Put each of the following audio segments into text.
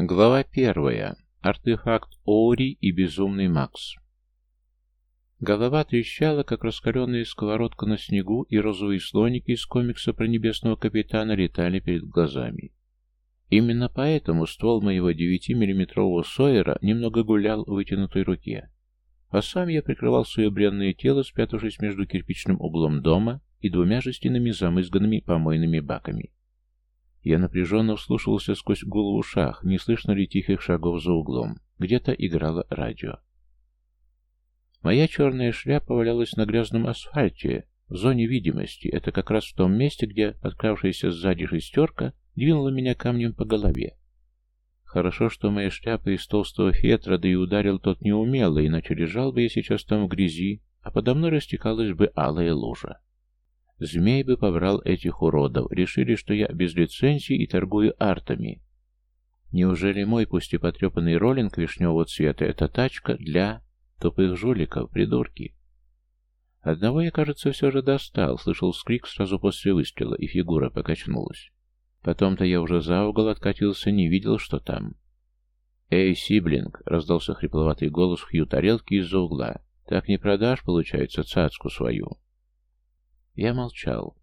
Глава первая. Артефакт Оури и безумный Макс. Голова трещала, как раскаленная сковородка на снегу, и розовые слоники из комикса про небесного капитана летали перед глазами. Именно поэтому ствол моего 9-миллиметрового Сойера немного гулял в вытянутой руке. А сам я прикрывал свое бренное тело, спрятавшись между кирпичным углом дома и двумя жестяными замызганными помойными баками. Я напряженно вслушивался сквозь гул в не слышно ли тихих шагов за углом. Где-то играло радио. Моя черная шляпа валялась на грязном асфальте, в зоне видимости. Это как раз в том месте, где откравшаяся сзади шестерка двинула меня камнем по голове. Хорошо, что моя шляпа из толстого фетра, да и ударил тот неумело, иначе лежал бы я сейчас там в грязи, а подо мной растекалась бы алая лужа. Змей бы побрал этих уродов, решили, что я без лицензии и торгую артами. Неужели мой, пусть и потрепанный роллинг вишневого цвета, это тачка для тупых жуликов, придурки? Одного я, кажется, все же достал, слышал скрик сразу после выстрела, и фигура покачнулась. Потом-то я уже за угол откатился, не видел, что там. «Эй, Сиблинг!» — раздался хрипловатый голос Хью тарелки из-за угла. «Так не продашь, получается, цацку свою?» Я молчал.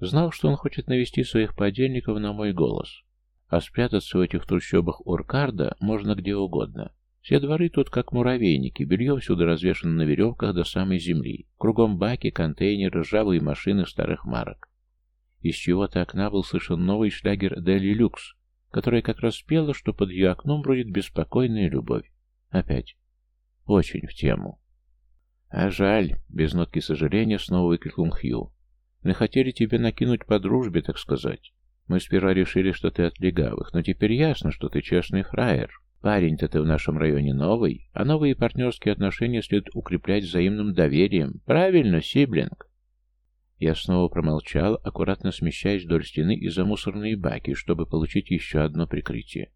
Знал, что он хочет навести своих подельников на мой голос. А спрятаться в этих трущобах Уркарда можно где угодно. Все дворы тут как муравейники, белье всюду развешано на веревках до самой земли. Кругом баки, контейнеры, ржавые машины старых марок. Из чего-то окна был слышен новый шлягер Дели Люкс, которая как раз спела, что под ее окном бродит беспокойная любовь. Опять. Очень в тему. «А жаль», — без нотки сожаления снова выкрикнул Хью. «Мы хотели тебе накинуть по дружбе, так сказать. Мы сперва решили, что ты от легавых, но теперь ясно, что ты честный фраер. Парень-то ты в нашем районе новый, а новые партнерские отношения следует укреплять взаимным доверием. Правильно, Сиблинг?» Я снова промолчал, аккуратно смещаясь вдоль стены из-за мусорные баки, чтобы получить еще одно прикрытие.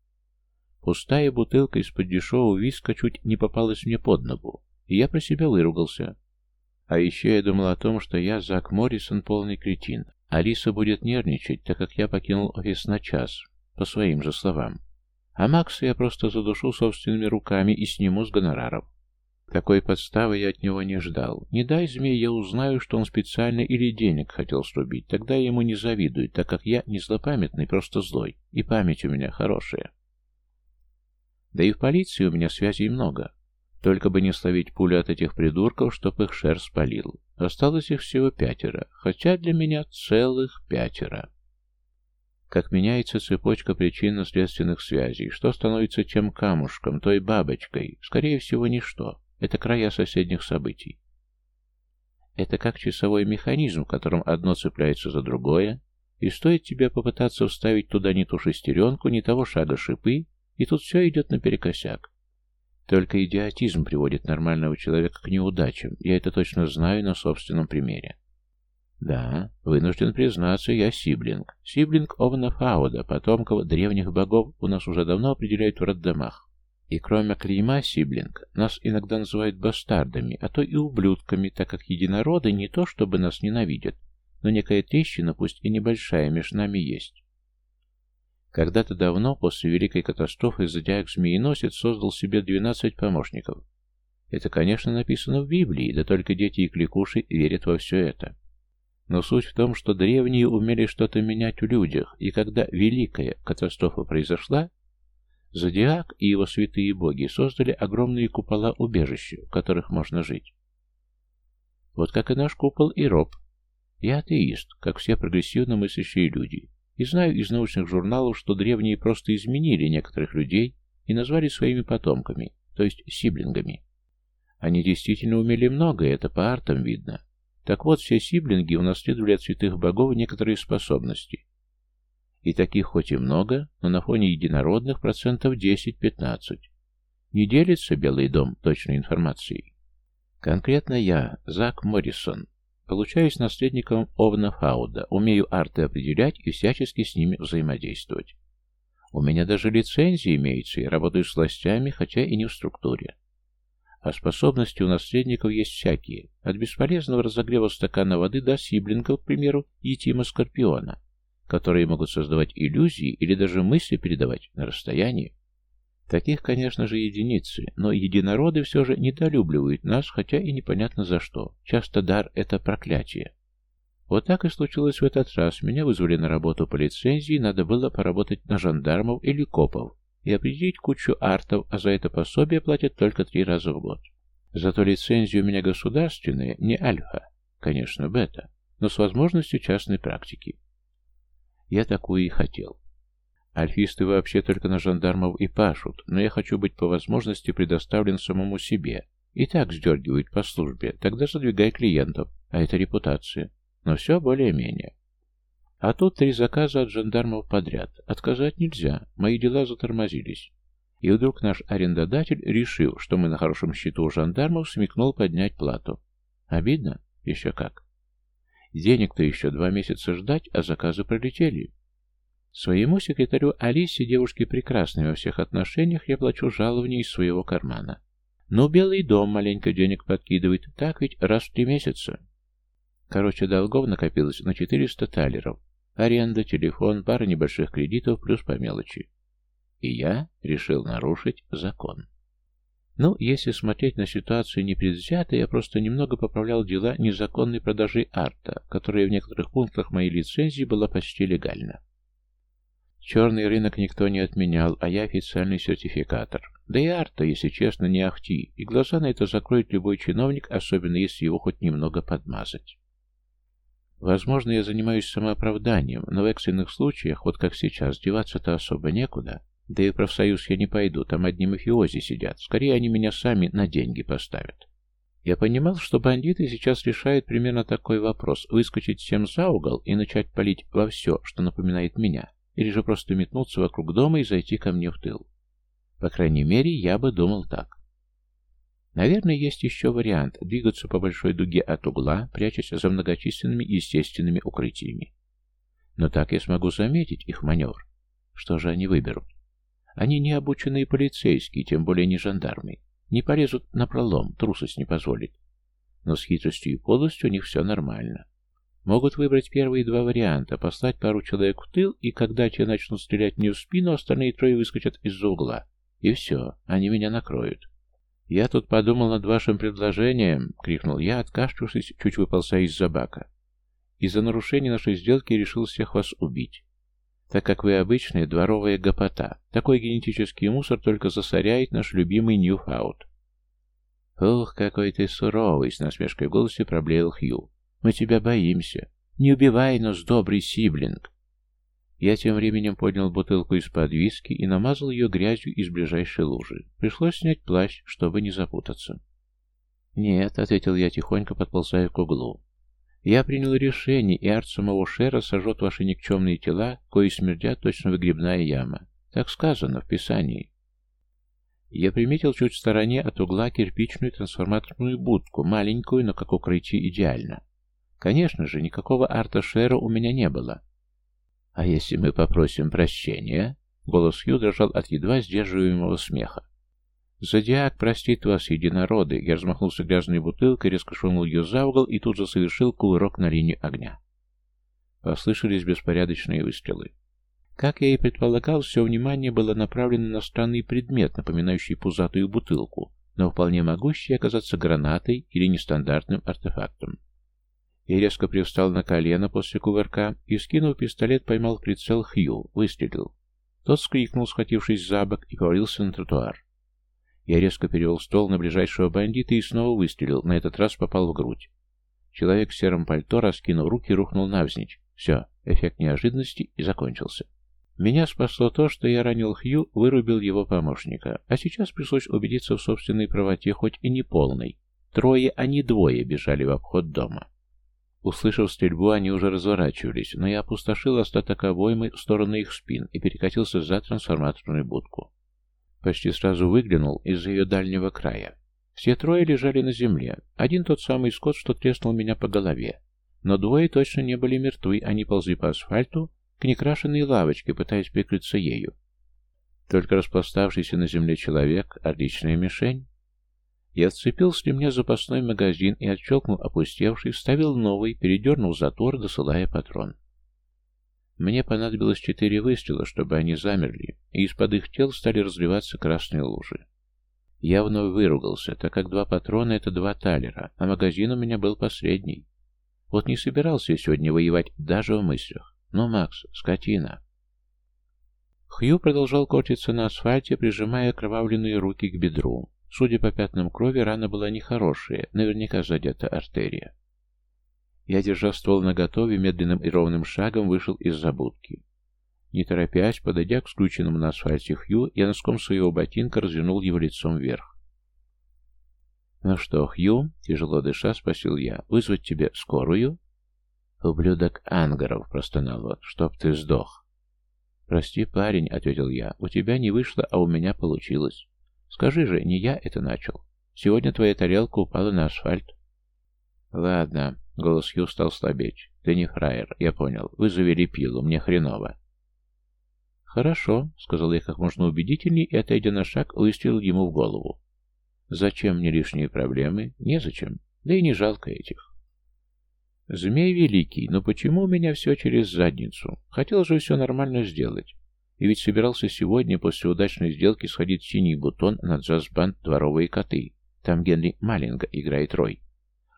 Пустая бутылка из-под дешевого виска чуть не попалась мне под ногу и я про себя выругался. А еще я думал о том, что я, Зак Моррисон, полный кретин. Алиса будет нервничать, так как я покинул офис на час, по своим же словам. А Макса я просто задушу собственными руками и сниму с гонораров. Такой подставы я от него не ждал. Не дай змей, я узнаю, что он специально или денег хотел срубить. Тогда я ему не завидую, так как я не злопамятный, просто злой. И память у меня хорошая. Да и в полиции у меня связей много. Только бы не словить пулю от этих придурков, чтоб их шер спалил. Осталось их всего пятеро, хотя для меня целых пятеро. Как меняется цепочка причинно-следственных связей, что становится тем камушком, той бабочкой, скорее всего, ничто. Это края соседних событий. Это как часовой механизм, в котором одно цепляется за другое, и стоит тебе попытаться вставить туда не ту шестеренку, не того шага шипы, и тут все идет наперекосяк. Только идиотизм приводит нормального человека к неудачам, я это точно знаю на собственном примере. Да, вынужден признаться, я сиблинг. Сиблинг Овна Фауда, потомков древних богов, у нас уже давно определяют в роддомах. И кроме клейма сиблинг, нас иногда называют бастардами, а то и ублюдками, так как единороды не то чтобы нас ненавидят, но некая трещина, пусть и небольшая, между нами есть. Когда-то давно, после Великой катастрофы, зодиак-змееносец создал себе 12 помощников. Это, конечно, написано в Библии, да только дети и кликуши верят во все это. Но суть в том, что древние умели что-то менять в людях, и когда Великая катастрофа произошла, Зодиак и его святые боги создали огромные купола-убежища, в которых можно жить. Вот как и наш купол и роб. Я атеист, как все прогрессивно мыслящие люди, и знаю из научных журналов, что древние просто изменили некоторых людей и назвали своими потомками, то есть сиблингами. Они действительно умели много, это по артам видно. Так вот, все сиблинги унаследовали от святых богов некоторые способности. И таких хоть и много, но на фоне единородных процентов 10-15. Не делится Белый дом точной информацией. Конкретно я, Зак Моррисон, Получаюсь наследником Овна Фауда, умею арты определять и всячески с ними взаимодействовать. У меня даже лицензия имеется, и работаю с властями, хотя и не в структуре. А способности у наследников есть всякие, от бесполезного разогрева стакана воды до сиблинга, к примеру, Етима Скорпиона, которые могут создавать иллюзии или даже мысли передавать на расстоянии. Таких, конечно же, единицы, но единороды все же недолюбливают нас, хотя и непонятно за что. Часто дар — это проклятие. Вот так и случилось в этот раз. Меня вызвали на работу по лицензии, надо было поработать на жандармов или копов и определить кучу артов, а за это пособие платят только три раза в год. Зато лицензия у меня государственная, не альфа, конечно, бета, но с возможностью частной практики. Я такую и хотел. Альфисты вообще только на жандармов и пашут, но я хочу быть по возможности предоставлен самому себе. И так сдергивают по службе, тогда задвигай клиентов, а это репутация. Но все более-менее. А тут три заказа от жандармов подряд. Отказать нельзя, мои дела затормозились. И вдруг наш арендодатель, решив, что мы на хорошем счету у жандармов, смекнул поднять плату. Обидно? Еще как. Денег-то еще два месяца ждать, а заказы пролетели. Своему секретарю Алисе, девушке прекрасной во всех отношениях, я плачу жалование из своего кармана. Но Белый дом маленько денег подкидывает, так ведь раз в три месяца. Короче, долгов накопилось на 400 талеров. Аренда, телефон, пара небольших кредитов, плюс по мелочи. И я решил нарушить закон. Ну, если смотреть на ситуацию непредвзято, я просто немного поправлял дела незаконной продажи арта, которая в некоторых пунктах моей лицензии была почти легальна. Черный рынок никто не отменял, а я официальный сертификатор. Да и арта, если честно, не ахти, и глаза на это закроет любой чиновник, особенно если его хоть немного подмазать. Возможно, я занимаюсь самооправданием, но в экстренных случаях, вот как сейчас, деваться-то особо некуда. Да и в профсоюз я не пойду, там одни мафиози сидят. Скорее, они меня сами на деньги поставят. Я понимал, что бандиты сейчас решают примерно такой вопрос – выскочить всем за угол и начать палить во все, что напоминает меня, или же просто метнуться вокруг дома и зайти ко мне в тыл. По крайней мере, я бы думал так. Наверное, есть еще вариант – двигаться по большой дуге от угла, прячась за многочисленными естественными укрытиями. Но так я смогу заметить их маневр. Что же они выберут? Они не обученные полицейские, тем более не жандармы. Не полезут на пролом, трусость не позволит. Но с хитростью и подлостью у них все нормально. Могут выбрать первые два варианта, послать пару человек в тыл, и когда те начнут стрелять мне в спину, остальные трое выскочат из-за угла. И все, они меня накроют. «Я тут подумал над вашим предложением», — крикнул я, откашлявшись, чуть выползая из-за бака. «Из-за нарушения нашей сделки решил всех вас убить. Так как вы обычная дворовая гопота, такой генетический мусор только засоряет наш любимый Ньюфаут». «Ух, какой ты суровый!» — с насмешкой в голосе проблеял Хью. «Мы тебя боимся. Не убивай нас, добрый сиблинг!» Я тем временем поднял бутылку из-под виски и намазал ее грязью из ближайшей лужи. Пришлось снять плащ, чтобы не запутаться. «Нет», — ответил я, тихонько подползая к углу. «Я принял решение, и арт самого Шера сожжет ваши никчемные тела, кои смердят точно выгребная яма. Так сказано в Писании». Я приметил чуть в стороне от угла кирпичную трансформаторную будку, маленькую, но как укрытие идеально. Конечно же, никакого арта Шера у меня не было, «А если мы попросим прощения?» Голос Хью дрожал от едва сдерживаемого смеха. «Зодиак простит вас, единороды!» Я размахнулся грязной бутылкой, резко швырнул ее за угол и тут же совершил кувырок на линию огня. Послышались беспорядочные выстрелы. Как я и предполагал, все внимание было направлено на странный предмет, напоминающий пузатую бутылку, но вполне могущий оказаться гранатой или нестандартным артефактом. Я резко привстал на колено после кувырка и, скинув пистолет, поймал прицел Хью, выстрелил. Тот скрикнул, схватившись за бок, и повалился на тротуар. Я резко перевел стол на ближайшего бандита и снова выстрелил, на этот раз попал в грудь. Человек в сером пальто, раскинув руки, рухнул навзничь. Все, эффект неожиданности и закончился. Меня спасло то, что я ранил Хью, вырубил его помощника, а сейчас пришлось убедиться в собственной правоте, хоть и не полной. Трое, а не двое бежали в обход дома. Услышав стрельбу, они уже разворачивались, но я опустошил остаток обоймы в сторону их спин и перекатился за трансформаторную будку. Почти сразу выглянул из-за ее дальнего края. Все трое лежали на земле. Один тот самый скот, что треснул меня по голове. Но двое точно не были мертвы, они ползли по асфальту к некрашенной лавочке, пытаясь прикрыться ею. Только распластавшийся на земле человек — отличная мишень. Я отцепил с ремня запасной магазин и, отщелкнув опустевший, вставил новый, передернул затвор, досылая патрон. Мне понадобилось четыре выстрела, чтобы они замерли, и из-под их тел стали разливаться красные лужи. Я вновь выругался, так как два патрона — это два талера, а магазин у меня был последний. Вот не собирался я сегодня воевать даже в мыслях. Но, Макс, скотина. Хью продолжал корчиться на асфальте, прижимая окровавленные руки к бедру. Судя по пятнам крови, рана была нехорошая, наверняка задета артерия. Я, держа ствол наготове, медленным и ровным шагом вышел из забудки. Не торопясь, подойдя к скрученному на асфальте Хью, я носком своего ботинка развернул его лицом вверх. «Ну что, Хью?» — тяжело дыша, спросил я. «Вызвать тебе скорую?» «Ублюдок Ангаров!» — простонал он. «Чтоб ты сдох!» «Прости, парень», — ответил я. «У тебя не вышло, а у меня получилось. Скажи же, не я это начал. Сегодня твоя тарелка упала на асфальт». «Ладно», — голос Хью стал слабеть. «Ты не фраер, я понял. Вы завели мне хреново». «Хорошо», — сказал я как можно убедительней и, отойдя на шаг, выстрелил ему в голову. «Зачем мне лишние проблемы? Незачем. Да и не жалко этих». «Змей великий, но почему у меня все через задницу? Хотел же все нормально сделать. И ведь собирался сегодня после удачной сделки сходить в синий бутон на джаз-банд «Дворовые коты». Там Генри Малинга играет Рой.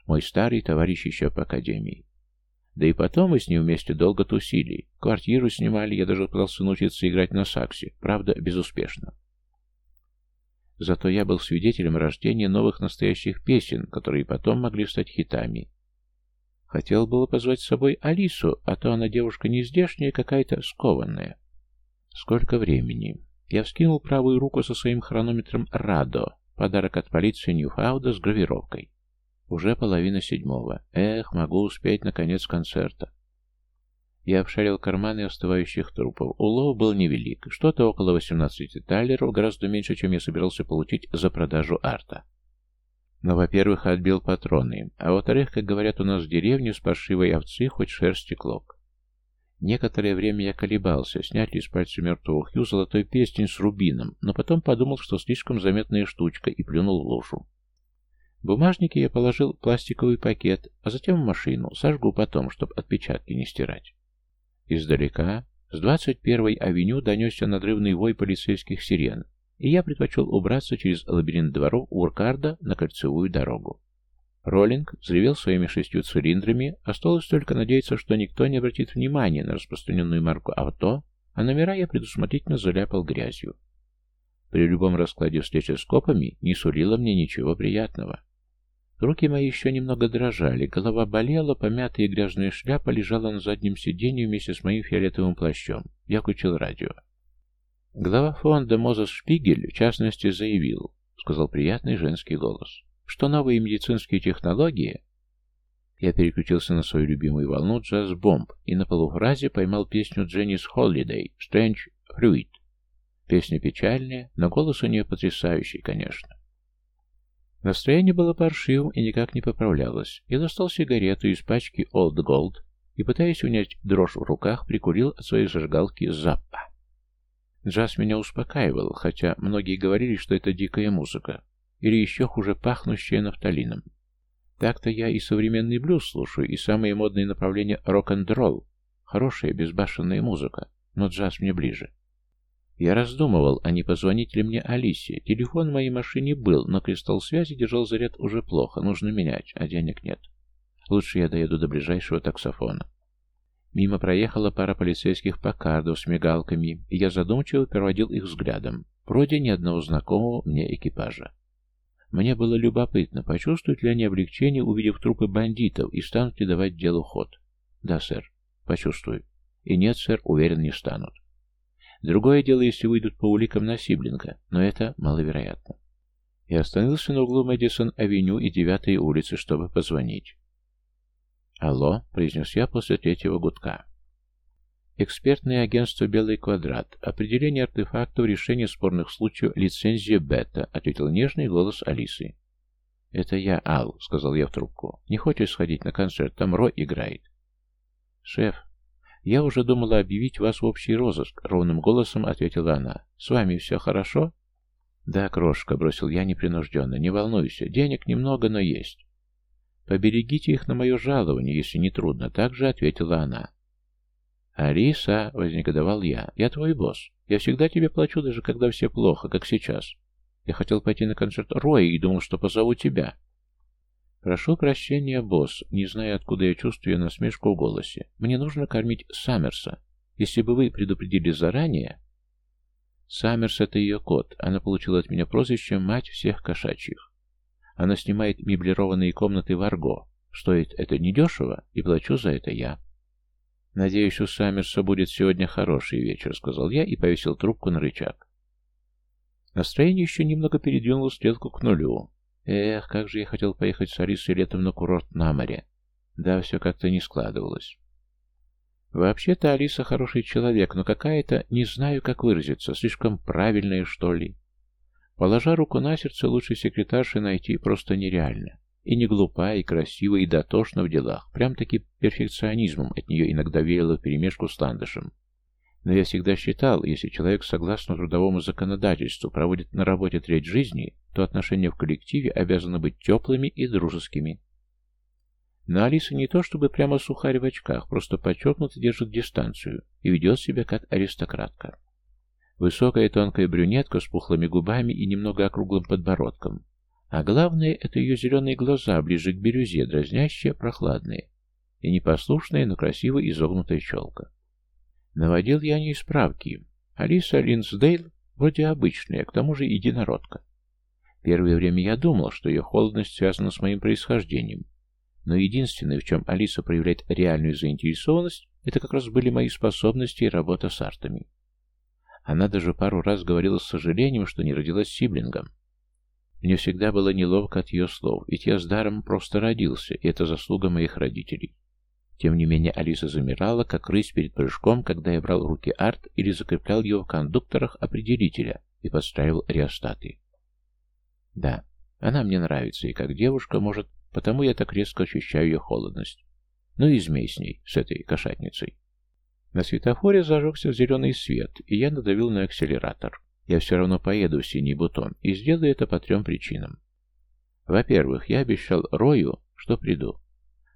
Мой старый товарищ еще по академии. Да и потом мы с ним вместе долго тусили. Квартиру снимали, я даже пытался научиться играть на саксе, правда, безуспешно. Зато я был свидетелем рождения новых настоящих песен, которые потом могли стать хитами. Хотел было позвать с собой Алису, а то она девушка не здешняя, какая-то скованная. Сколько времени? Я вскинул правую руку со своим хронометром «Радо», подарок от полиции Ньюфауда с гравировкой. Уже половина седьмого. Эх, могу успеть на конец концерта. Я обшарил карманы остывающих трупов. Улов был невелик. Что-то около 18 талеров, гораздо меньше, чем я собирался получить за продажу арта. Но, во-первых, отбил патроны, а во-вторых, как говорят у нас в деревне, с паршивой овцы хоть шерсти клок. Некоторое время я колебался, снять ли с пальца мертвого Хью золотой перстень с рубином, но потом подумал, что слишком заметная штучка, и плюнул в лужу. Бумажники я положил в пластиковый пакет, а затем в машину, сожгу потом, чтобы отпечатки не стирать. Издалека, с 21-й авеню донесся надрывный вой полицейских сирен, и я предпочел убраться через лабиринт дворов Уркарда на кольцевую дорогу. Роллинг взревел своими шестью цилиндрами, осталось только надеяться, что никто не обратит внимания на распространенную марку авто, а номера я предусмотрительно заляпал грязью. При любом раскладе встречи с копами не сулило мне ничего приятного. Руки мои еще немного дрожали, голова болела, помятая и грязная шляпа лежала на заднем сиденье вместе с моим фиолетовым плащом. Я включил радио. Глава фонда Мозес Шпигель, в частности, заявил, сказал приятный женский голос, что новые медицинские технологии... Я переключился на свою любимую волну джаз-бомб и на полуфразе поймал песню Дженнис Холлидей «Strange Fruit». Песня печальная, но голос у нее потрясающий, конечно. Настроение было паршивым и никак не поправлялось. Я достал сигарету из пачки Old Gold и, пытаясь унять дрожь в руках, прикурил от своей зажигалки Заппа. Джаз меня успокаивал, хотя многие говорили, что это дикая музыка, или еще хуже пахнущая нафталином. Так-то я и современный блюз слушаю, и самые модные направления рок-н-ролл. Хорошая, безбашенная музыка, но джаз мне ближе. Я раздумывал, а не позвонить ли мне Алисе. Телефон в моей машине был, но кристалл связи держал заряд уже плохо, нужно менять, а денег нет. Лучше я доеду до ближайшего таксофона. Мимо проехала пара полицейских покардов с мигалками, и я задумчиво проводил их взглядом. Вроде ни одного знакомого мне экипажа. Мне было любопытно, почувствуют ли они облегчение, увидев трупы бандитов, и станут ли давать делу ход. Да, сэр, почувствую. И нет, сэр, уверен, не станут. Другое дело, если выйдут по уликам на Сиблинга, но это маловероятно. Я остановился на углу Мэдисон-авеню и 9 улицы, чтобы позвонить. «Алло», — произнес я после третьего гудка. Экспертное агентство «Белый квадрат». Определение артефактов, решение спорных случаев, лицензия бета, ответил нежный голос Алисы. «Это я, Ал», — сказал я в трубку. «Не хочешь сходить на концерт? Там Ро играет». «Шеф, «Я уже думала объявить вас в общий розыск», — ровным голосом ответила она. «С вами все хорошо?» «Да, крошка», — бросил я непринужденно. «Не волнуйся, денег немного, но есть». «Поберегите их на мое жалование, если не трудно», — также ответила она. «Алиса!» — вознегодовал я. «Я твой босс. Я всегда тебе плачу, даже когда все плохо, как сейчас. Я хотел пойти на концерт Роя и думал, что позову тебя». «Прошу прощения, босс, не знаю, откуда я чувствую насмешку в голосе. Мне нужно кормить Саммерса. Если бы вы предупредили заранее...» Саммерс — это ее кот. Она получила от меня прозвище «Мать всех кошачьих». Она снимает меблированные комнаты в Арго. Стоит это недешево, и плачу за это я. «Надеюсь, у Саммерса будет сегодня хороший вечер», — сказал я и повесил трубку на рычаг. Настроение еще немного передвинуло стрелку к нулю. Эх, как же я хотел поехать с Алисой летом на курорт на море. Да, все как-то не складывалось. Вообще-то Алиса хороший человек, но какая-то, не знаю, как выразиться, слишком правильная, что ли. Положа руку на сердце, лучшей секретарши найти просто нереально. И не глупая, и красивая, и дотошна в делах. Прям-таки перфекционизмом от нее иногда веяло вперемешку с ландышем. Но я всегда считал, если человек согласно трудовому законодательству проводит на работе треть жизни, то отношения в коллективе обязаны быть теплыми и дружескими. Но Алиса не то чтобы прямо сухарь в очках, просто подчеркнуто держит дистанцию и ведет себя как аристократка. Высокая тонкая брюнетка с пухлыми губами и немного округлым подбородком. А главное, это ее зеленые глаза, ближе к бирюзе, дразнящие, прохладные. И непослушная, но красиво изогнутая челка. Наводил я не справки. Алиса Линсдейл вроде обычная, к тому же единородка. Первое время я думал, что ее холодность связана с моим происхождением. Но единственное, в чем Алиса проявляет реальную заинтересованность, это как раз были мои способности и работа с артами. Она даже пару раз говорила с сожалением, что не родилась сиблингом. Мне всегда было неловко от ее слов, ведь я с даром просто родился, и это заслуга моих родителей. Тем не менее, Алиса замирала, как рысь перед прыжком, когда я брал в руки арт или закреплял его в кондукторах определителя и подстраивал реостаты. Да, она мне нравится, и как девушка, может, потому я так резко ощущаю ее холодность. Ну и змей с ней, с этой кошатницей. На светофоре зажегся зеленый свет, и я надавил на акселератор. Я все равно поеду в синий бутон, и сделаю это по трем причинам. Во-первых, я обещал Рою, что приду.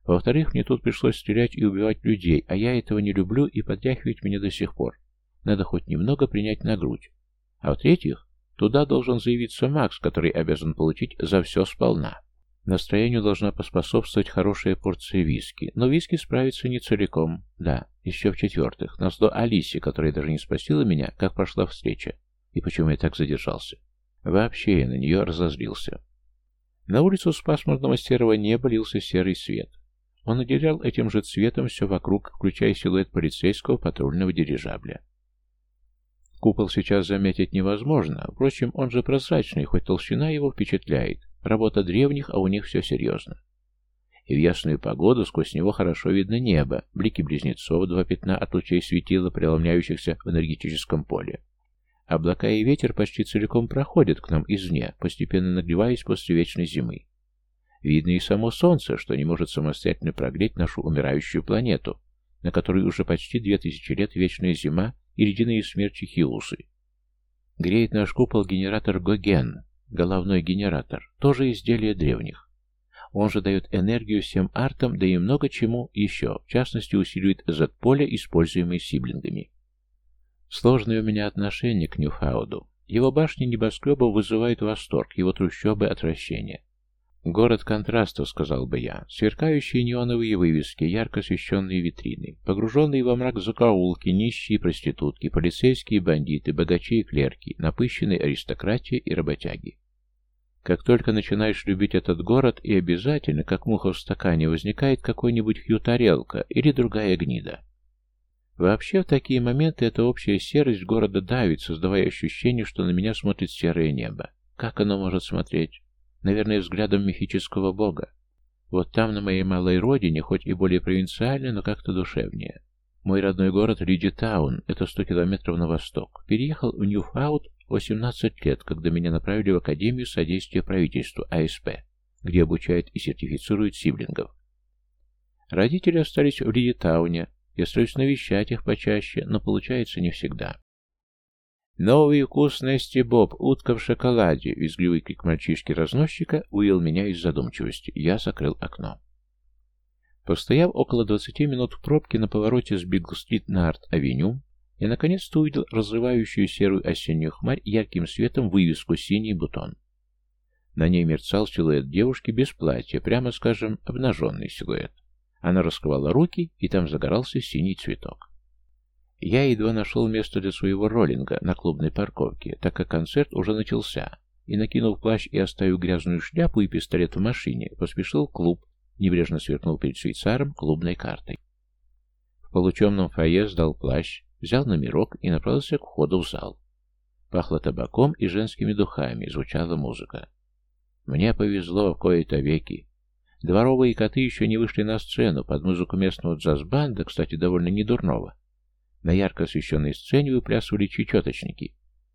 Во-вторых, мне тут пришлось стрелять и убивать людей, а я этого не люблю и подряхивать меня до сих пор. Надо хоть немного принять на грудь. А в-третьих, туда должен заявиться Макс, который обязан получить за все сполна. Настроению должна поспособствовать хорошая порция виски, но виски справится не целиком. Да, еще в-четвертых, на зло Алисе, которая даже не спросила меня, как прошла встреча, и почему я так задержался. Вообще я на нее разозлился. На улицу с пасмурного серого неба лился серый свет. Он наделял этим же цветом все вокруг, включая силуэт полицейского патрульного дирижабля. Купол сейчас заметить невозможно, впрочем, он же прозрачный, хоть толщина его впечатляет. Работа древних, а у них все серьезно. И в ясную погоду сквозь него хорошо видно небо, блики близнецов, два пятна от лучей светила, преломляющихся в энергетическом поле. Облака и ветер почти целиком проходят к нам извне, постепенно нагреваясь после вечной зимы. Видно и само Солнце, что не может самостоятельно прогреть нашу умирающую планету, на которой уже почти две тысячи лет вечная зима и ледяные смерчи Хиусы. Греет наш купол генератор Гоген, головной генератор, тоже изделие древних. Он же дает энергию всем артам, да и много чему еще, в частности усиливает Z-поле, используемое сиблингами. Сложное у меня отношение к Ньюфауду. Его башни небоскребов вызывают восторг, его трущобы — отвращение. «Город контрастов», — сказал бы я. Сверкающие неоновые вывески, ярко освещенные витрины, погруженные во мрак закоулки, нищие проститутки, полицейские бандиты, богачи и клерки, напыщенные аристократия и работяги. Как только начинаешь любить этот город, и обязательно, как муха в стакане, возникает какой-нибудь хью-тарелка или другая гнида. Вообще, в такие моменты эта общая серость города давит, создавая ощущение, что на меня смотрит серое небо. Как оно может смотреть? Наверное, взглядом мифического бога. Вот там, на моей малой родине, хоть и более провинциально, но как-то душевнее. Мой родной город Лидитаун, это 100 километров на восток. Переехал в Ньюфаут 18 лет, когда меня направили в Академию содействия правительству, АСП, где обучают и сертифицируют сиблингов. Родители остались в Лидитауне, я стараюсь навещать их почаще, но получается не всегда. «Новый вкус Боб, утка в шоколаде!» Визгливый крик мальчишки-разносчика увел меня из задумчивости. Я закрыл окно. Постояв около 20 минут в пробке на повороте с Бигл-стрит на Арт-авеню, я наконец-то увидел разрывающую серую осеннюю хмарь ярким светом вывеску «Синий бутон». На ней мерцал силуэт девушки без платья, прямо скажем, обнаженный силуэт. Она раскрывала руки, и там загорался синий цветок. Я едва нашел место для своего роллинга на клубной парковке, так как концерт уже начался, и, накинув плащ и оставив грязную шляпу и пистолет в машине, поспешил в клуб, небрежно сверкнул перед швейцаром клубной картой. В полутемном фойе сдал плащ, взял номерок и направился к входу в зал. Пахло табаком и женскими духами, звучала музыка. Мне повезло в кои-то веки. Дворовые коты еще не вышли на сцену под музыку местного джаз-банда, кстати, довольно недурного. На ярко освещенной сцене выплясывали чечеточники.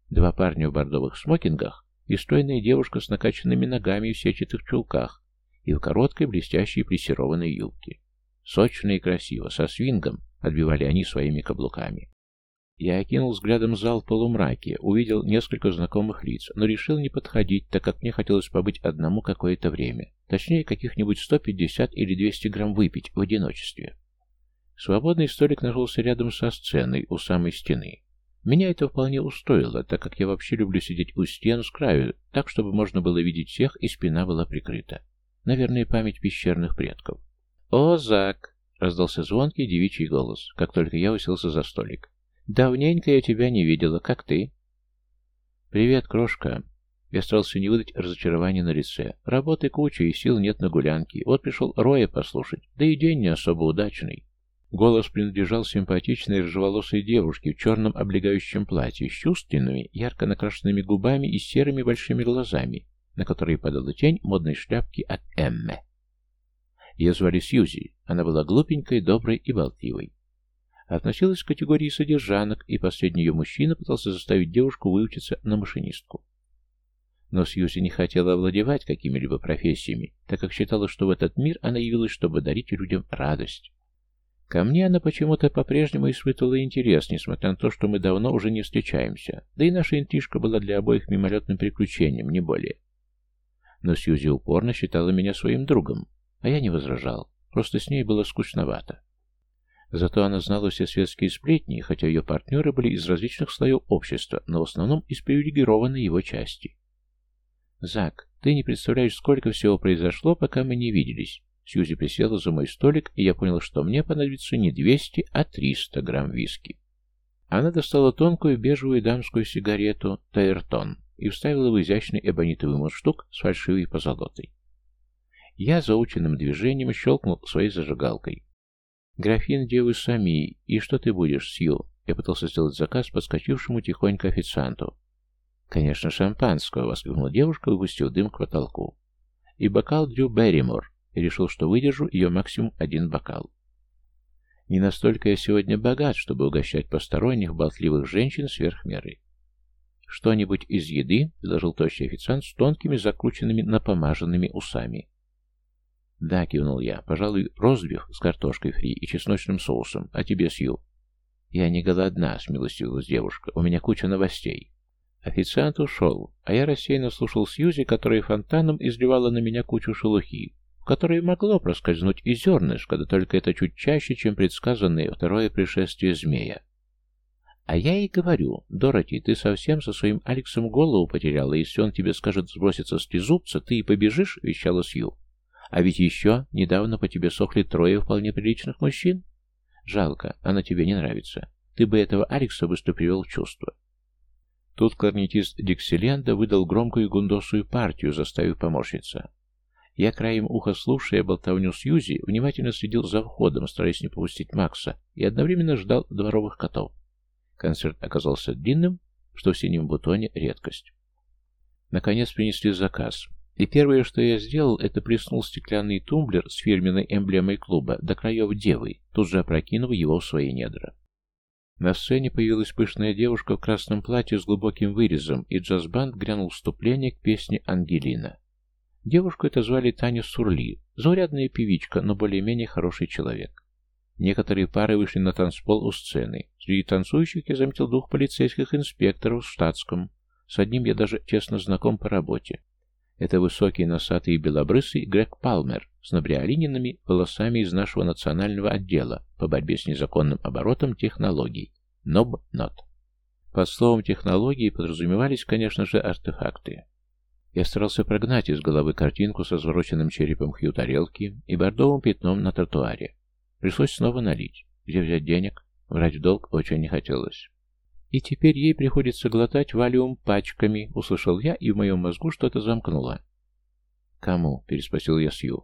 Два парня в бордовых смокингах и стройная девушка с накачанными ногами в сетчатых чулках и в короткой блестящей плессированной юбке. Сочно и красиво, со свингом, отбивали они своими каблуками. Я окинул взглядом зал в полумраке, увидел несколько знакомых лиц, но решил не подходить, так как мне хотелось побыть одному какое-то время. Точнее, каких-нибудь 150 или 200 грамм выпить в одиночестве. Свободный столик нашелся рядом со сценой, у самой стены. Меня это вполне устроило, так как я вообще люблю сидеть у стен с краю, так, чтобы можно было видеть всех, и спина была прикрыта. Наверное, память пещерных предков. «О, Зак!» — раздался звонкий девичий голос, как только я уселся за столик. «Давненько я тебя не видела. Как ты?» «Привет, крошка». Я старался не выдать разочарования на лице. Работы куча, и сил нет на гулянки. Вот пришел Роя послушать. Да и день не особо удачный. Голос принадлежал симпатичной рыжеволосой девушке в черном облегающем платье с чувственными, ярко накрашенными губами и серыми большими глазами, на которые падала тень модной шляпки от Эмме. Ее звали Сьюзи. Она была глупенькой, доброй и болтливой относилась к категории содержанок, и последний ее мужчина пытался заставить девушку выучиться на машинистку. Но Сьюзи не хотела овладевать какими-либо профессиями, так как считала, что в этот мир она явилась, чтобы дарить людям радость. Ко мне она почему-то по-прежнему испытывала интерес, несмотря на то, что мы давно уже не встречаемся, да и наша интрижка была для обоих мимолетным приключением, не более. Но Сьюзи упорно считала меня своим другом, а я не возражал, просто с ней было скучновато. Зато она знала все светские сплетни, хотя ее партнеры были из различных слоев общества, но в основном из привилегированной его части. «Зак, ты не представляешь, сколько всего произошло, пока мы не виделись». Сьюзи присела за мой столик, и я понял, что мне понадобится не 200, а 300 грамм виски. Она достала тонкую бежевую дамскую сигарету «Тайртон» и вставила в изящный эбонитовый мундштук с фальшивой позолотой. Я заученным движением щелкнул своей зажигалкой. «Графин девы сами. И что ты будешь, Сью?» Я пытался сделать заказ подскочившему тихонько официанту. «Конечно, шампанского!» — воскликнула девушка, выпустив дым к потолку. «И бокал Дрю Берримор». И решил, что выдержу ее максимум один бокал. Не настолько я сегодня богат, чтобы угощать посторонних болтливых женщин сверх меры. «Что-нибудь из еды?» — предложил тощий официант с тонкими закрученными напомаженными усами. «Да», — кивнул я, — «пожалуй, розбив с картошкой фри и чесночным соусом. А тебе, Сью?» «Я не голодна», — смилостивилась девушка. «У меня куча новостей». Официант ушел, а я рассеянно слушал Сьюзи, которая фонтаном изливала на меня кучу шелухи, в которой могло проскользнуть и зернышко, да только это чуть чаще, чем предсказанное второе пришествие змея. А я ей говорю, Дороти, ты совсем со своим Алексом голову потеряла, если он тебе скажет сброситься с трезубца, ты и побежишь, вещала Сью. А ведь еще недавно по тебе сохли трое вполне приличных мужчин. Жалко, она тебе не нравится. Ты бы этого Алекса быстро привел в чувство. Тут кларнетист Диксиленда выдал громкую гундосую партию, заставив поморщиться. Я краем уха, слушая болтовню Сьюзи, внимательно следил за входом, стараясь не пропустить Макса, и одновременно ждал дворовых котов. Концерт оказался длинным, что в синем бутоне редкость. Наконец принесли заказ. И первое, что я сделал, это плеснул стеклянный тумблер с фирменной эмблемой клуба до краев девы, тут же опрокинув его в свои недра. На сцене появилась пышная девушка в красном платье с глубоким вырезом, и джаз-банд грянул вступление к песне «Ангелина». Девушку это звали Таня Сурли, заурядная певичка, но более-менее хороший человек. Некоторые пары вышли на танцпол у сцены. Среди танцующих я заметил двух полицейских инспекторов в штатском. С одним я даже честно знаком по работе. Это высокий, носатый и белобрысый Грег Палмер, с набриолиненными волосами из нашего национального отдела по борьбе с незаконным оборотом технологий. НОБ-НОТ. Под словом «технологии» подразумевались, конечно же, артефакты. Я старался прогнать из головы картинку со свороченным черепом Хью тарелки и бордовым пятном на тротуаре. Пришлось снова налить. Где взять денег? Врать в долг очень не хотелось. И теперь ей приходится глотать валиум пачками, услышал я, и в моем мозгу что-то замкнуло. «Кому?» — переспросил я Сью.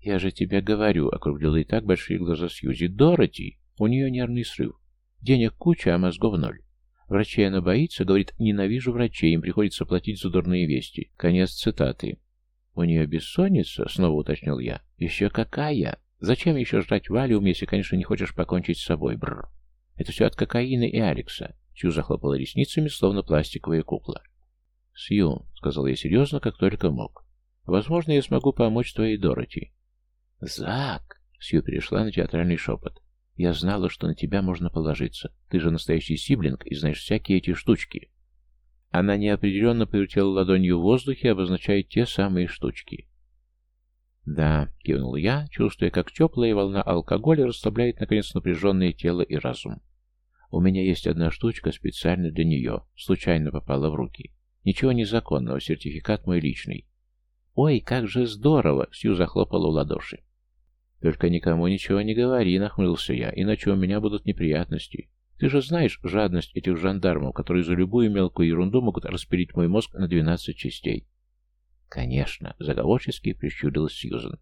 «Я же тебе говорю», — округлила и так большие глаза Сьюзи. «Дороти! У нее нервный срыв. Денег куча, а мозгов ноль. Врачей она боится, говорит, ненавижу врачей, им приходится платить за дурные вести. Конец цитаты. У нее бессонница, снова уточнил я. Еще какая? Зачем еще жрать валиум, если, конечно, не хочешь покончить с собой? Бррр. Это все от кокаина и Алекса. Сью захлопала ресницами, словно пластиковая кукла. «Сью», — сказал я серьезно, как только мог. «Возможно, я смогу помочь твоей Дороти». «Зак!» — Сью перешла на театральный шепот. Я знала, что на тебя можно положиться. Ты же настоящий сиблинг и знаешь всякие эти штучки. Она неопределенно повертела ладонью в воздухе, обозначая те самые штучки. «Да», — кивнул я, чувствуя, как теплая волна алкоголя расслабляет, наконец, напряженное тело и разум. «У меня есть одна штучка специально для нее, случайно попала в руки. Ничего незаконного, сертификат мой личный». «Ой, как же здорово!» — Сью захлопала в ладоши. «Только никому ничего не говори», — нахмурился я, — «иначе у меня будут неприятности. Ты же знаешь жадность этих жандармов, которые за любую мелкую ерунду могут распилить мой мозг на двенадцать частей». «Конечно», — заговорчески прищурилась Сьюзен.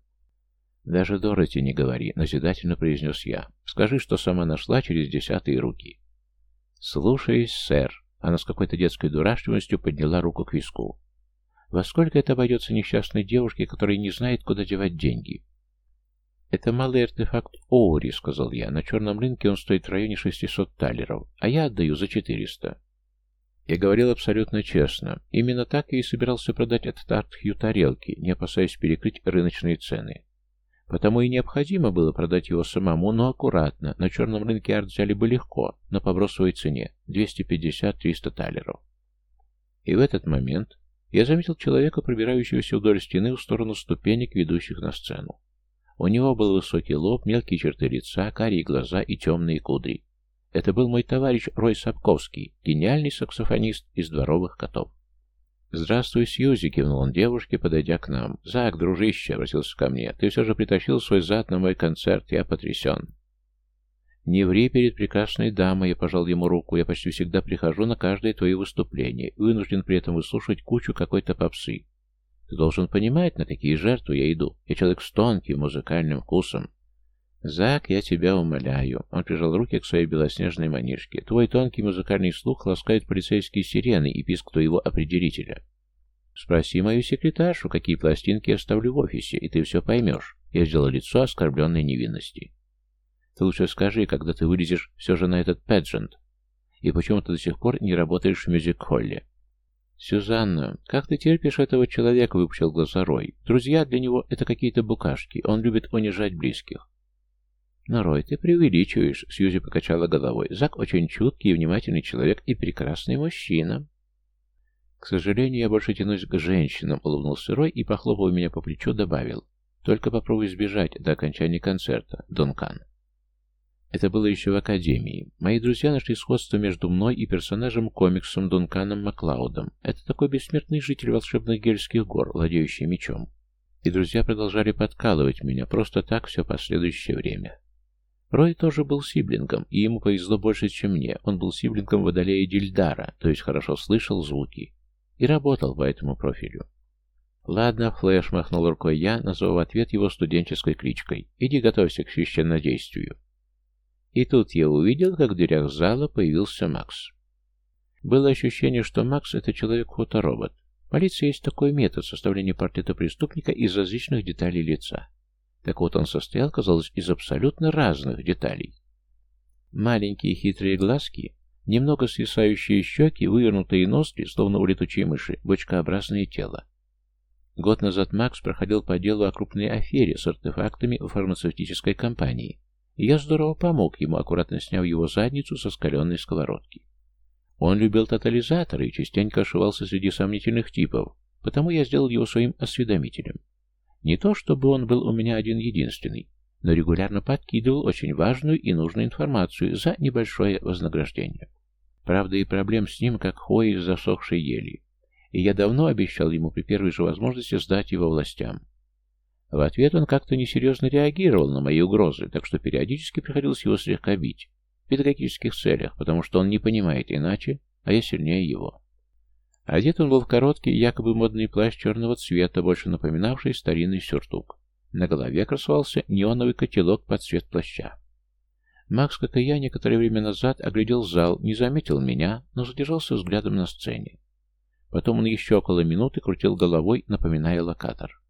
«Даже Дороти не говори», — назидательно произнес я. «Скажи, что сама нашла через десятые руки». «Слушаюсь, сэр». Она с какой-то детской дурашливостью подняла руку к виску. «Во сколько это обойдется несчастной девушке, которая не знает, куда девать деньги?» «Это малый артефакт Оури», — сказал я. «На черном рынке он стоит в районе 600 талеров, а я отдаю за 400». Я говорил абсолютно честно. Именно так я и собирался продать этот арт Хью тарелки, не опасаясь перекрыть рыночные цены. Потому и необходимо было продать его самому, но аккуратно. На черном рынке арт взяли бы легко, но по бросовой цене – 250-300 талеров. И в этот момент я заметил человека, пробирающегося вдоль стены в сторону ступенек, ведущих на сцену. У него был высокий лоб, мелкие черты лица, карие глаза и темные кудри. Это был мой товарищ Рой Сапковский, гениальный саксофонист из «Дворовых котов». «Здравствуй, Сьюзи!» — кивнул он девушке, подойдя к нам. «Зак, дружище!» — обратился ко мне. «Ты все же притащил свой зад на мой концерт. Я потрясен!» «Не ври перед прекрасной дамой!» — я пожал ему руку. «Я почти всегда прихожу на каждое твое выступление, вынужден при этом выслушать кучу какой-то попсы. Ты должен понимать, на какие жертвы я иду. Я человек с тонким музыкальным вкусом. Зак, я тебя умоляю. Он прижал руки к своей белоснежной манишке. Твой тонкий музыкальный слух ласкает полицейские сирены и писк твоего определителя. Спроси мою секретаршу, какие пластинки я ставлю в офисе, и ты все поймешь. Я сделал лицо оскорбленной невинности. Ты лучше скажи, когда ты вылезешь все же на этот педжент. И почему ты до сих пор не работаешь в мюзик-холле? «Сюзанна, как ты терпишь этого человека?» — выпучил глаза Рой. «Друзья для него — это какие-то букашки. Он любит унижать близких». «Но, Рой, ты преувеличиваешь», — Сьюзи покачала головой. «Зак очень чуткий и внимательный человек и прекрасный мужчина». «К сожалению, я больше тянусь к женщинам», — улыбнулся Рой и, похлопав меня по плечу, добавил. «Только попробуй сбежать до окончания концерта, Дункан». Это было еще в Академии. Мои друзья нашли сходство между мной и персонажем-комиксом Дунканом Маклаудом. Это такой бессмертный житель волшебных гельских гор, владеющий мечом. И друзья продолжали подкалывать меня просто так все последующее время. Рой тоже был сиблингом, и ему повезло больше, чем мне. Он был сиблингом Водолея Дильдара, то есть хорошо слышал звуки. И работал по этому профилю. «Ладно, Флэш», — махнул рукой я, назвав ответ его студенческой кличкой. «Иди готовься к священнодействию». И тут я увидел, как в дверях зала появился Макс. Было ощущение, что Макс — это человек-фоторобот. Полиция есть такой метод составления портрета преступника из различных деталей лица. Так вот, он состоял, казалось, из абсолютно разных деталей. Маленькие хитрые глазки, немного свисающие щеки, вывернутые ноздри, словно у летучей мыши, бочкообразное тело. Год назад Макс проходил по делу о крупной афере с артефактами в фармацевтической компании, я здорово помог ему, аккуратно сняв его задницу со скаленной сковородки. Он любил тотализаторы и частенько ошивался среди сомнительных типов, потому я сделал его своим осведомителем. Не то, чтобы он был у меня один-единственный, но регулярно подкидывал очень важную и нужную информацию за небольшое вознаграждение. Правда, и проблем с ним, как хвои из засохшей ели. И я давно обещал ему при первой же возможности сдать его властям. В ответ он как-то несерьезно реагировал на мои угрозы, так что периодически приходилось его слегка бить. В педагогических целях, потому что он не понимает иначе, а я сильнее его. Одет он был в короткий, якобы модный плащ черного цвета, больше напоминавший старинный сюртук. На голове красовался неоновый котелок под цвет плаща. Макс, как и я, некоторое время назад оглядел зал, не заметил меня, но задержался взглядом на сцене. Потом он еще около минуты крутил головой, напоминая локатор.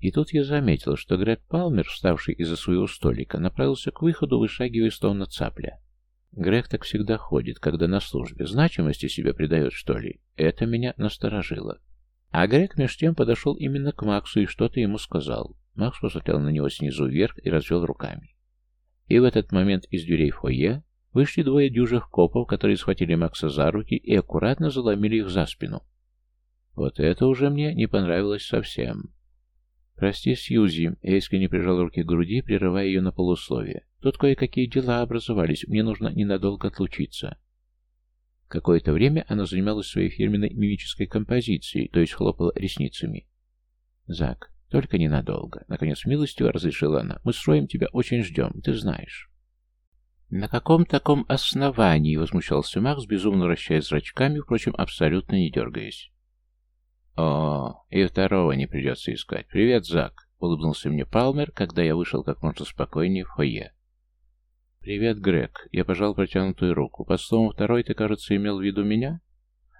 И тут я заметил, что Грег Палмер, вставший из-за своего столика, направился к выходу, вышагивая словно цапля. Грег так всегда ходит, когда на службе. Значимости себе придает, что ли? Это меня насторожило. А Грег меж тем подошел именно к Максу и что-то ему сказал. Макс посмотрел на него снизу вверх и развел руками. И в этот момент из дверей фойе вышли двое дюжих копов, которые схватили Макса за руки и аккуратно заломили их за спину. Вот это уже мне не понравилось совсем. «Прости, Сьюзи», — я искренне прижал руки к груди, прерывая ее на полусловие. «Тут кое-какие дела образовались, мне нужно ненадолго отлучиться». Какое-то время она занималась своей фирменной мимической композицией, то есть хлопала ресницами. «Зак, только ненадолго», — наконец милостиво разрешила она. «Мы строим тебя очень ждем, ты знаешь». «На каком таком основании?» — возмущался Макс, безумно вращая зрачками, впрочем, абсолютно не дергаясь. «О, и второго не придется искать. Привет, Зак!» — улыбнулся мне Палмер, когда я вышел как можно спокойнее в фойе. «Привет, Грег!» — я пожал протянутую руку. «Под словом «второй» ты, кажется, имел в виду меня?»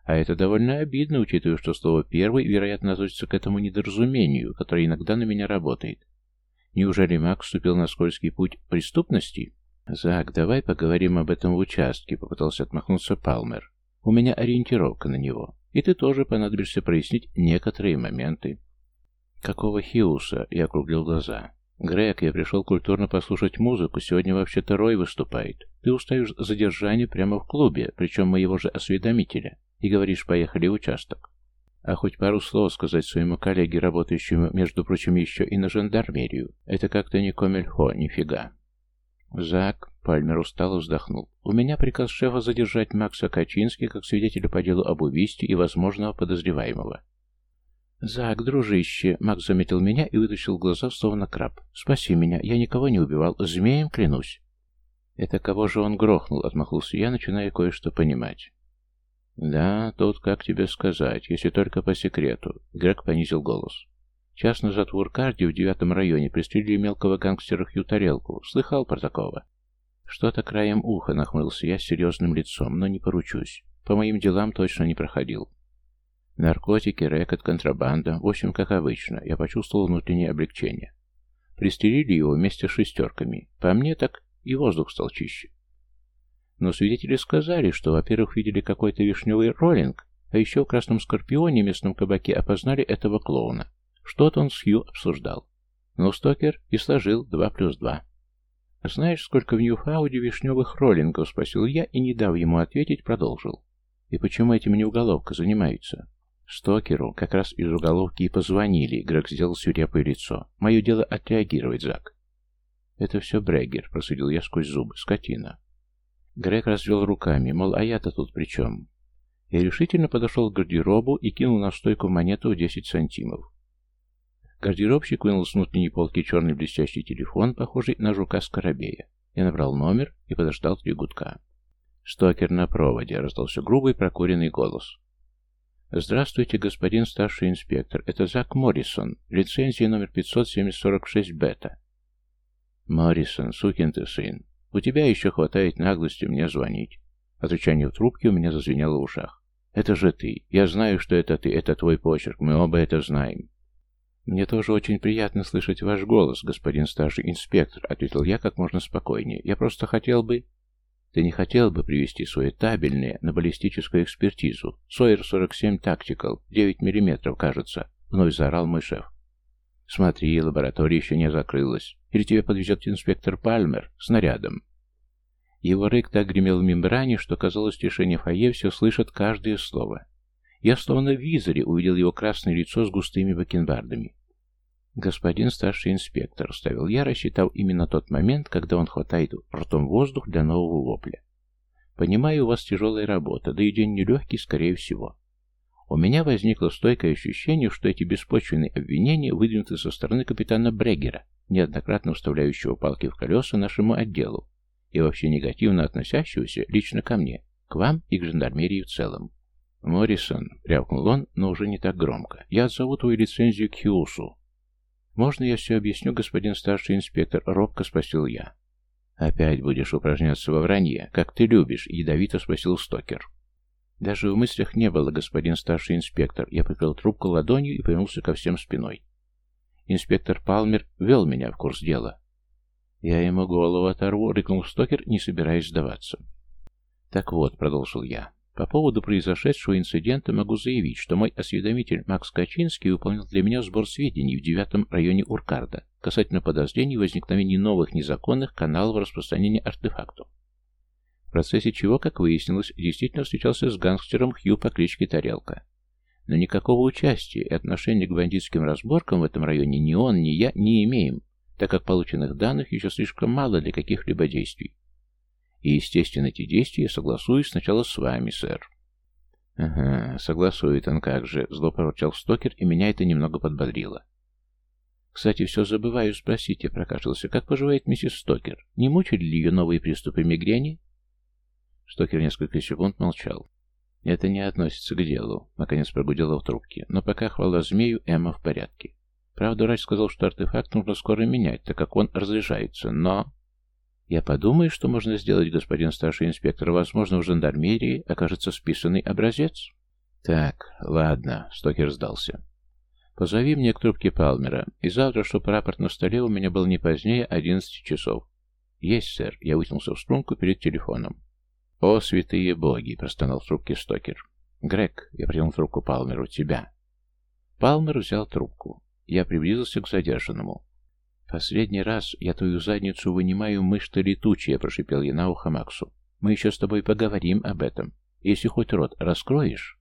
А это довольно обидно, учитывая, что слово «первый» вероятно относится к этому недоразумению, которое иногда на меня работает. Неужели Мак вступил на скользкий путь преступности? «Зак, давай поговорим об этом в участке», — попытался отмахнуться Палмер. «У меня ориентировка на него». И ты тоже понадобишься прояснить некоторые моменты. Какого Хиуса? Я округлил глаза. Грег, я пришел культурно послушать музыку. Сегодня вообще-то Рой выступает. Ты устаешь задержание прямо в клубе, причем моего же осведомителя, и говоришь, поехали в участок. А хоть пару слов сказать своему коллеге, работающему, между прочим, еще и на жандармерию, это как-то не комельфо, нифига. Зак, Пальмер устало вздохнул. «У меня приказ шефа задержать Макса Качински как свидетеля по делу об убийстве и возможного подозреваемого». «Зак, дружище!» — Макс заметил меня и вытащил глаза, словно краб. «Спаси меня, я никого не убивал, змеем клянусь». «Это кого же он грохнул?» — отмахнулся я, начиная кое-что понимать. «Да, тут как тебе сказать, если только по секрету», — Грег понизил голос. Час назад в Уркарде в девятом районе пристрелили мелкого гангстера Хью Тарелку. Слыхал про такого? Что-то краем уха нахмурился я с серьезным лицом, но не поручусь. По моим делам точно не проходил. Наркотики, рэкет, контрабанда. В общем, как обычно. Я почувствовал внутреннее облегчение. Пристрелили его вместе с шестерками. По мне так и воздух стал чище. Но свидетели сказали, что, во-первых, видели какой-то вишневый роллинг, а еще в Красном Скорпионе местном кабаке опознали этого клоуна. Что-то он с Хью обсуждал. Но Стокер и сложил два плюс два. «Знаешь, сколько в Ньюфауде вишневых роллингов?» — спросил я и, не дав ему ответить, продолжил. «И почему этим не уголовка занимаются?» Стокеру как раз из уголовки и позвонили. Грег сделал свирепое лицо. «Мое дело отреагировать, Зак». «Это все Брегер», — просудил я сквозь зубы. «Скотина». Грег развел руками, мол, а я-то тут при чем? Я решительно подошел к гардеробу и кинул на стойку монету в 10 сантимов. Гардеробщик вынул с внутренней полки черный блестящий телефон, похожий на жука-скоробея. Я набрал номер и подождал три гудка. «Стокер на проводе», — раздался грубый прокуренный голос. «Здравствуйте, господин старший инспектор. Это Зак Моррисон. Лицензия номер 546 бета». «Моррисон, сукин ты сын. У тебя еще хватает наглости мне звонить». Отвечание в трубке у меня зазвенело в ушах. «Это же ты. Я знаю, что это ты. Это твой почерк. Мы оба это знаем. «Мне тоже очень приятно слышать ваш голос, господин старший инспектор», — ответил я как можно спокойнее. «Я просто хотел бы...» «Ты не хотел бы привести свои табельные на баллистическую экспертизу? Сойер-47 Tactical, 9 миллиметров, кажется», — вновь заорал мой шеф. «Смотри, лаборатория еще не закрылась. Или тебе подвезет инспектор Пальмер с нарядом?» Его рык так гремел в мембране, что, казалось, в тишине фойе все слышат каждое слово. Я словно в визоре увидел его красное лицо с густыми бакенбардами. «Господин старший инспектор», — ставил я, рассчитав именно тот момент, когда он хватает ртом воздух для нового вопля. «Понимаю, у вас тяжелая работа, да и день нелегкий, скорее всего. У меня возникло стойкое ощущение, что эти беспочвенные обвинения выдвинуты со стороны капитана Брегера, неоднократно вставляющего палки в колеса нашему отделу, и вообще негативно относящегося лично ко мне, к вам и к жандармерии в целом. «Моррисон», — рявкнул он, но уже не так громко, — «я отзову твою лицензию к Хьюсу». «Можно я все объясню, господин старший инспектор?» — робко спросил я. «Опять будешь упражняться во вранье, как ты любишь», — ядовито спросил Стокер. Даже в мыслях не было, господин старший инспектор. Я прикрыл трубку ладонью и повернулся ко всем спиной. Инспектор Палмер вел меня в курс дела. «Я ему голову оторву», — рыкнул Стокер, не собираясь сдаваться. «Так вот», — продолжил я, — «по поводу произошедшего инцидента могу заявить, что мой осведомитель Макс Качинский выполнил для меня сбор сведений в девятом районе Уркарда касательно подозрений возникновения новых незаконных каналов распространения артефактов. В процессе чего, как выяснилось, действительно встречался с гангстером Хью по кличке Тарелка. Но никакого участия и отношения к бандитским разборкам в этом районе ни он, ни я не имеем, так как полученных данных еще слишком мало для каких-либо действий. И, естественно, эти действия я согласуюсь сначала с вами, сэр. Ага, согласует он как же, зло поручал Стокер, и меня это немного подбодрило. Кстати, все забываю спросить, я прокашлялся, как поживает миссис Стокер? Не мучили ли ее новые приступы мигрени? Стокер несколько секунд молчал. Это не относится к делу, наконец прогудела в трубке, но пока хвала змею, Эмма в порядке. Правда, врач сказал, что артефакт нужно скоро менять, так как он разряжается, но... Я подумаю, что можно сделать, господин старший инспектор. Возможно, в жандармерии окажется списанный образец. Так, ладно, Стокер сдался. Позови мне к трубке Палмера, и завтра, чтоб рапорт на столе у меня был не позднее одиннадцати часов. Есть, сэр. Я вытянулся в струнку перед телефоном. О, святые боги, простонал в трубке Стокер. Грег, я принял трубку Палмеру, тебя. Палмер взял трубку. Я приблизился к задержанному. «Последний раз я твою задницу вынимаю мышь-то летучая», — прошипел я на ухо Максу. «Мы еще с тобой поговорим об этом. Если хоть рот раскроешь...»